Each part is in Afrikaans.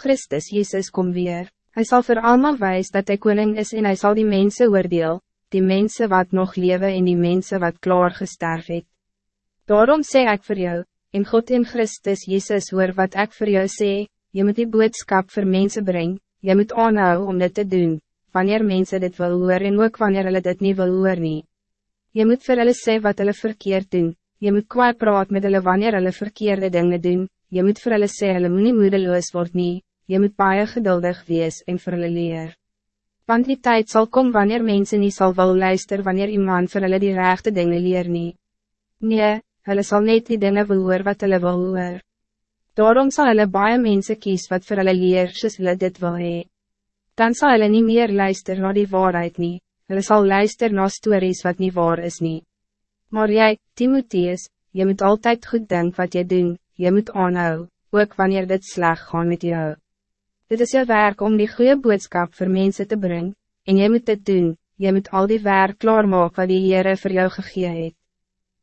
Christus Jezus kom weer. Hij zal voor allemaal wijs dat hij koning is en hij zal die mensen oordeel, die mensen wat nog leven en die mensen wat klaar gesterf het. Daarom zeg ik voor jou, in God in Christus Jezus hoor wat ik voor jou zeg, je moet die boodschap voor mensen brengen, je moet aanhouden om dit te doen, wanneer mensen dit wil hoor en ook wanneer hulle dit niet wil hoor nie. Je moet voor hulle sê wat hulle verkeerd doen, je moet kwaad praat met hulle wanneer hulle verkeerde dingen doen, je moet vir hulle sê hulle moet nie moedeloos word nie, je moet baie geduldig wees en vir hulle leer. Want die tijd zal komen wanneer mensen niet zal wel luisteren wanneer iemand vir hulle die rechte dingen leer nie. Nee, hulle sal net die dingen wil hoor wat hulle wil hoor. Daarom zal hulle baie mense kies wat vir hulle leer soos hulle dit wil hee. Dan zal hulle niet meer luisteren naar die waarheid nie, hulle sal luister na stories wat niet waar is nie. Maar jij, Timotheus, je moet altijd goed denken wat je doet, je moet aanhou, ook wanneer dit sleg gaan met jou. Dit is je werk om die goede boodschap voor mensen te brengen, en je moet dit doen, je moet al die werk klaarmaken wat die Heere voor jou gegee het.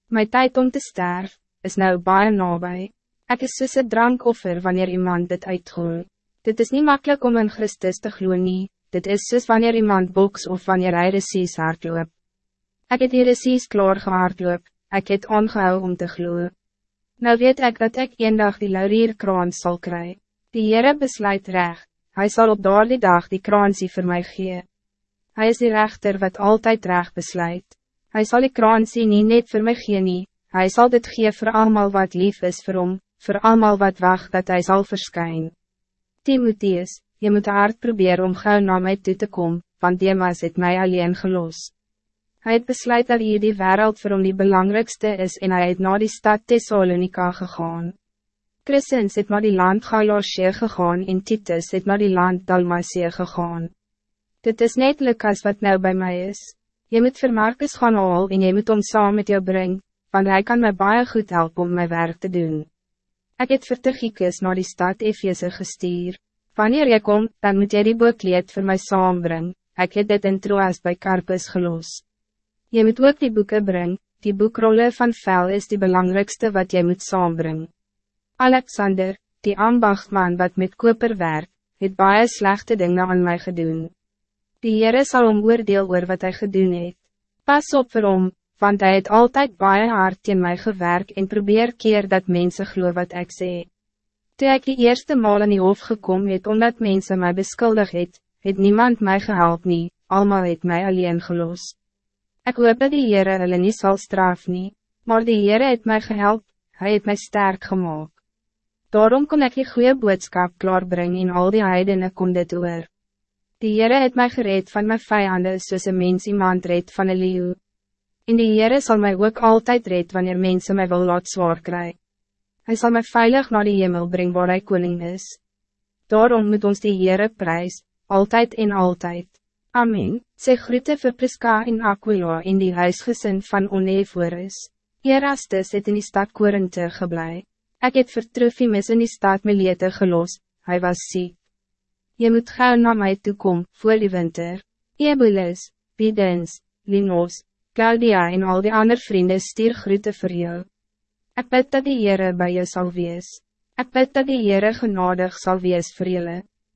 My tijd om te sterven, is nou baie nabij. Ik is soos een drankoffer wanneer iemand dit uitgooi. Dit is niet makkelijk om in Christus te gloeien nie, dit is soos wanneer iemand boks of wanneer hy resies hardloop. Ek het die resies klaar gehardloop, ek het aangehou om te gloeien. Nou weet ik dat ik een dag die laurierkraan zal krijgen. Die Heere besluit recht, hij zal op daardie dag die kraansie voor mij gee. Hij is die rechter wat altijd recht besluit. Hij zal die kraansie nie net voor mij gee nie, hij zal dit gee voor allemaal wat lief is voor hom, voor allemaal wat wacht dat hij zal verschijnen. Timotheus, je moet hard proberen om gauw naar mij toe te komen, want Demas het mij alleen gelos. Hij het besluit dat hier die wereld voor hom die belangrijkste is en hij het naar die stad Thessalonica gegaan. Christens het naar die land Galosje gegaan en Titus het naar die land Dalmatie gegaan. Dit is net Lucas wat nou bij mij is. Je moet vir Marcus gaan haal en je moet om saam met jou brengen, want hij kan mij baie goed helpen om mijn werk te doen. Ik het vir Tychicus naar die stad Efeze gestuur. Wanneer jy kom, dan moet jy die boekleed voor mij saambring, ik het dit in Troas bij Carpus gelos. Je moet ook die boeken brengen, die boekrolle van vel is die belangrijkste wat jy moet saambring. Alexander, die ambachtman wat met koper werk, het baie slechte dingen aan mij gedoen. Die Heere sal om oordeel oor wat hij gedoen het. Pas op vir hom, want hij het altijd baie hard in mij gewerk en probeer keer dat mensen glo wat ik sê. Toe ek die eerste maal in die hof gekom het omdat mensen mij beskuldig het, het niemand mij gehelp nie, almal het mij alleen gelos. Ik hoop dat die Heere hulle nie sal straf nie, maar die Heere het mij gehelp, hij het mij sterk gemaakt. Daarom kon ik die goede boodschap klaarbrengen en al die heidenen kon dit oor. Die Heere het mij gereed van mijn vijanden soos een mens iemand red van een leeuw. En die Heere zal mij ook altijd red wanneer mensen mij wil laat zwaar kry. Hij zal mij veilig naar de hemel brengen waar hij koning is. Daarom moet ons die Heere prijs, altijd en altijd. Amen, sê groete vir Priska en Aquila in die huisgesin van Onevorus. Erastus het in die stad Korinthe geblei. Ik het vir Trofimus in die stad Melete gelos, hij was ziek. Je moet gauw naar mij toe komen voor die winter. Ebulus, Bidens, Linos, Claudia en al die andere vrienden stuur groete voor jou. Ik bid dat die Heere bij je zal wees. Ik bid dat die Heere genadig zal wees voor jullie.